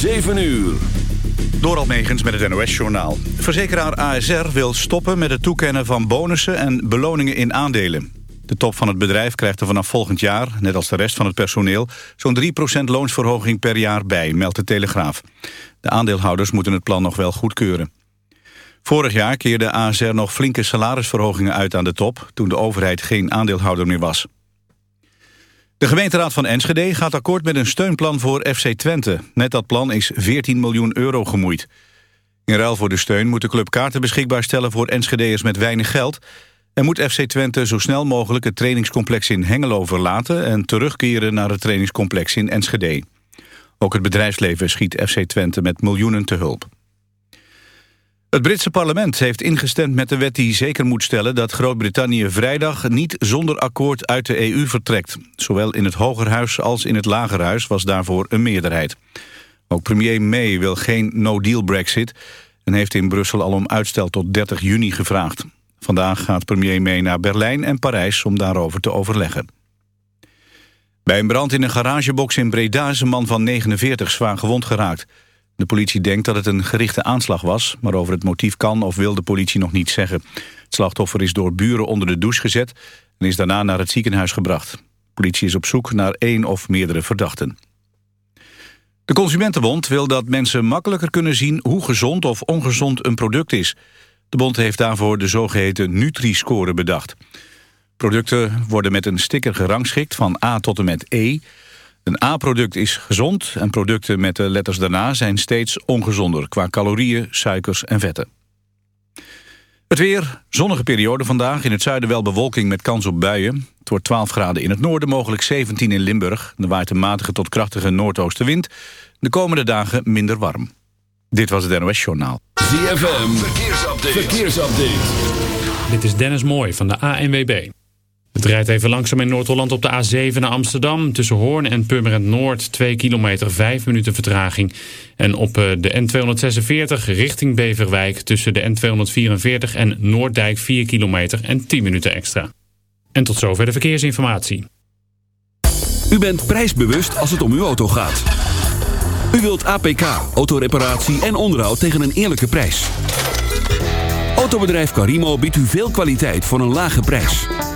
7 uur. Door Megens met het NOS-journaal. Verzekeraar ASR wil stoppen met het toekennen van bonussen en beloningen in aandelen. De top van het bedrijf krijgt er vanaf volgend jaar, net als de rest van het personeel... zo'n 3% loonsverhoging per jaar bij, meldt de Telegraaf. De aandeelhouders moeten het plan nog wel goedkeuren. Vorig jaar keerde ASR nog flinke salarisverhogingen uit aan de top... toen de overheid geen aandeelhouder meer was. De gemeenteraad van Enschede gaat akkoord met een steunplan voor FC Twente. Met dat plan is 14 miljoen euro gemoeid. In ruil voor de steun moet de club kaarten beschikbaar stellen voor Enschede'ers met weinig geld... en moet FC Twente zo snel mogelijk het trainingscomplex in Hengelo verlaten... en terugkeren naar het trainingscomplex in Enschede. Ook het bedrijfsleven schiet FC Twente met miljoenen te hulp. Het Britse parlement heeft ingestemd met de wet die zeker moet stellen... dat Groot-Brittannië vrijdag niet zonder akkoord uit de EU vertrekt. Zowel in het Hogerhuis als in het Lagerhuis was daarvoor een meerderheid. Ook premier May wil geen no-deal brexit... en heeft in Brussel al om uitstel tot 30 juni gevraagd. Vandaag gaat premier May naar Berlijn en Parijs om daarover te overleggen. Bij een brand in een garagebox in Breda is een man van 49 zwaar gewond geraakt... De politie denkt dat het een gerichte aanslag was... maar over het motief kan of wil de politie nog niet zeggen. Het slachtoffer is door buren onder de douche gezet... en is daarna naar het ziekenhuis gebracht. De politie is op zoek naar één of meerdere verdachten. De Consumentenbond wil dat mensen makkelijker kunnen zien... hoe gezond of ongezond een product is. De bond heeft daarvoor de zogeheten Nutri-score bedacht. Producten worden met een sticker gerangschikt van A tot en met E... Een A-product is gezond en producten met de letters daarna zijn steeds ongezonder... qua calorieën, suikers en vetten. Het weer, zonnige periode vandaag. In het zuiden wel bewolking met kans op buien. Het wordt 12 graden in het noorden, mogelijk 17 in Limburg. Er waait een matige tot krachtige noordoostenwind. De komende dagen minder warm. Dit was het NOS Journaal. ZFM, verkeersupdate. verkeersupdate. Dit is Dennis Mooij van de ANWB. Het rijdt even langzaam in Noord-Holland op de A7 naar Amsterdam. Tussen Hoorn en Purmerend Noord 2 kilometer 5 minuten vertraging. En op eh, de N246 richting Beverwijk tussen de N244 en Noorddijk 4 kilometer en 10 minuten extra. En tot zover de verkeersinformatie. U bent prijsbewust als het om uw auto gaat. U wilt APK, autoreparatie en onderhoud tegen een eerlijke prijs. Autobedrijf Carimo biedt u veel kwaliteit voor een lage prijs.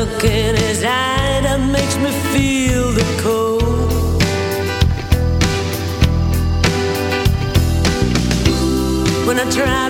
look in his eye that makes me feel the cold. When I try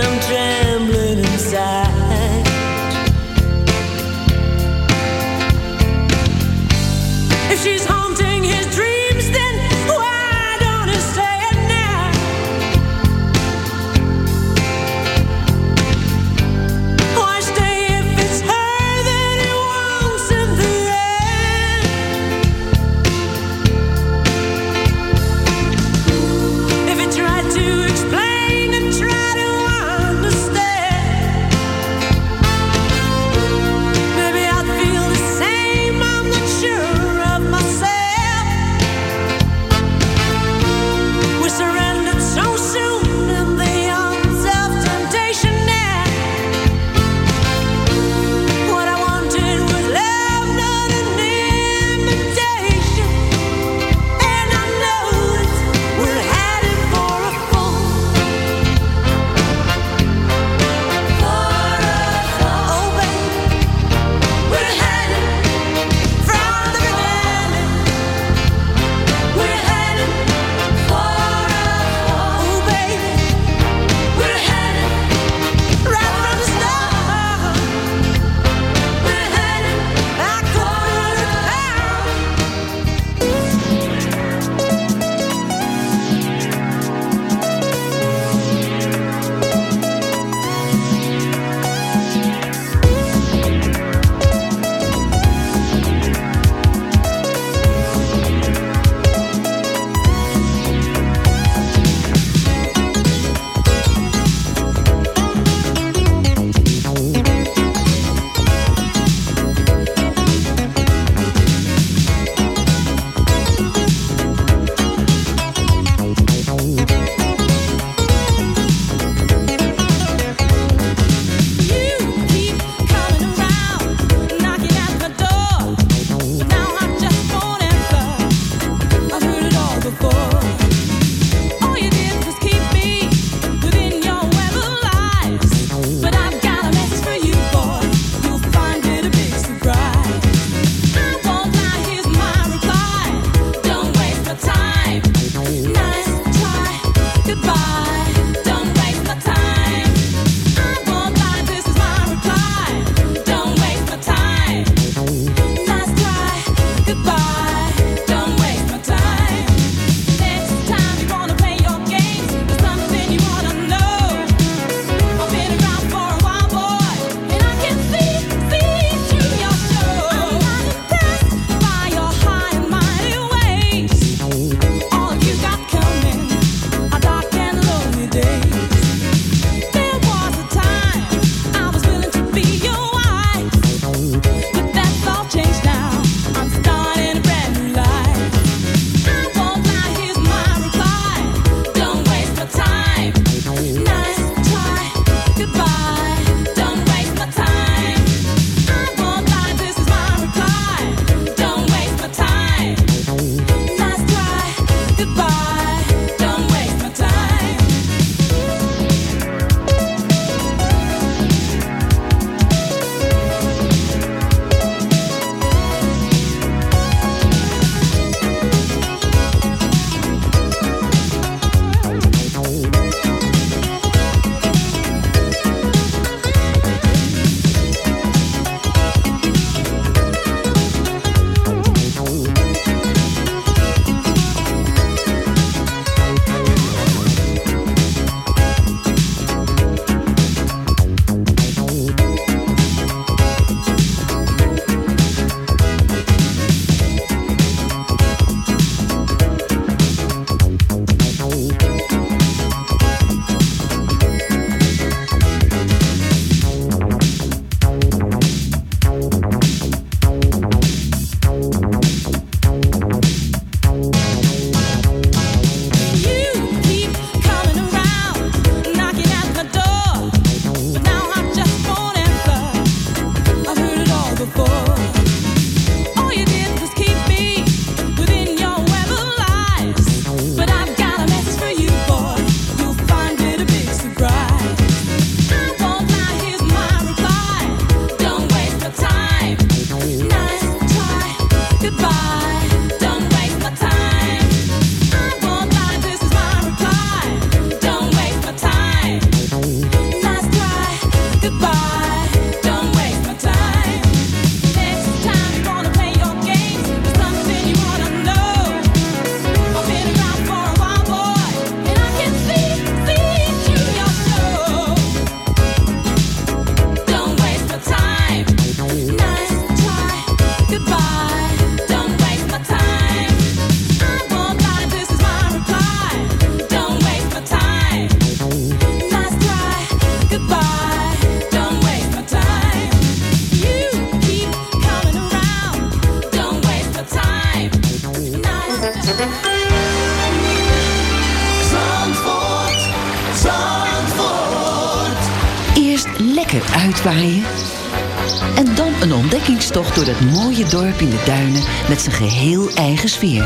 mooie dorp in de duinen met zijn geheel eigen sfeer.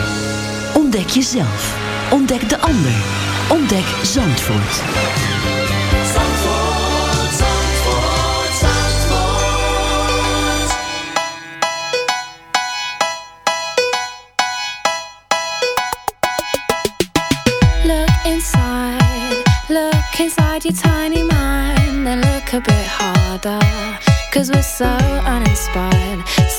Ontdek jezelf. Ontdek de ander. Ontdek Zandvoort. Zandvoort, Zandvoort, Zandvoort. Look inside, look inside your tiny mind. And look a bit harder, cause we're so uninspired.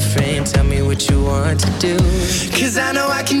Tell me what you want to do. Cause I know I can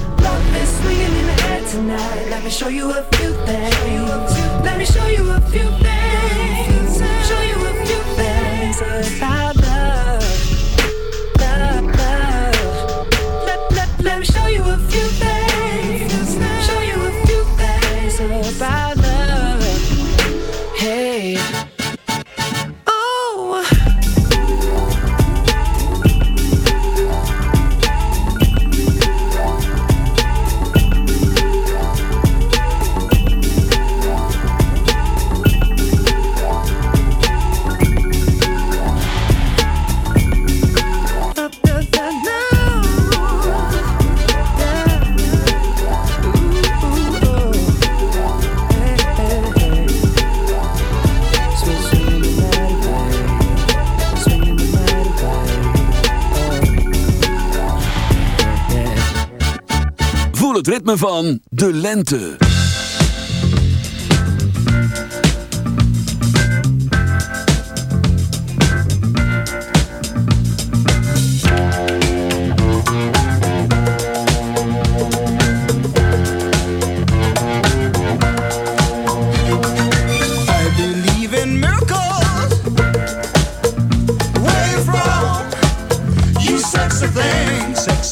Love is swinging in the air tonight. Let me show you a few things. Let me show you a few things. Show you a few things het ritme van de lente.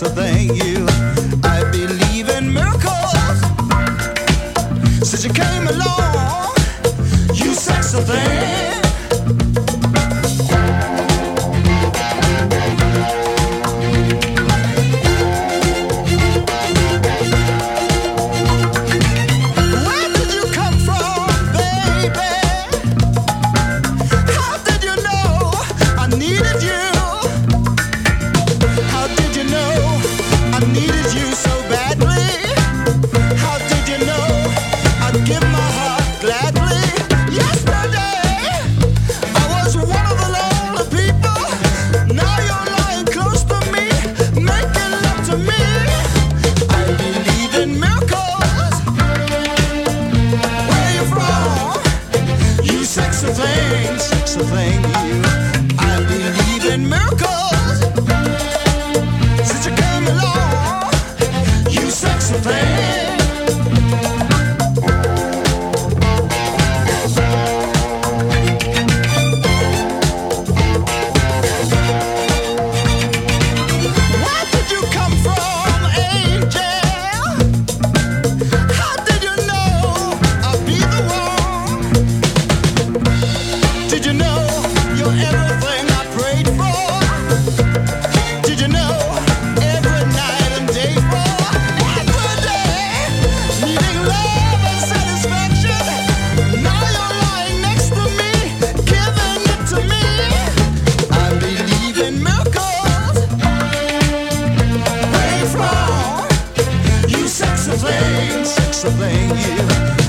I believe you sexy thing. Thing, sexy thing, you.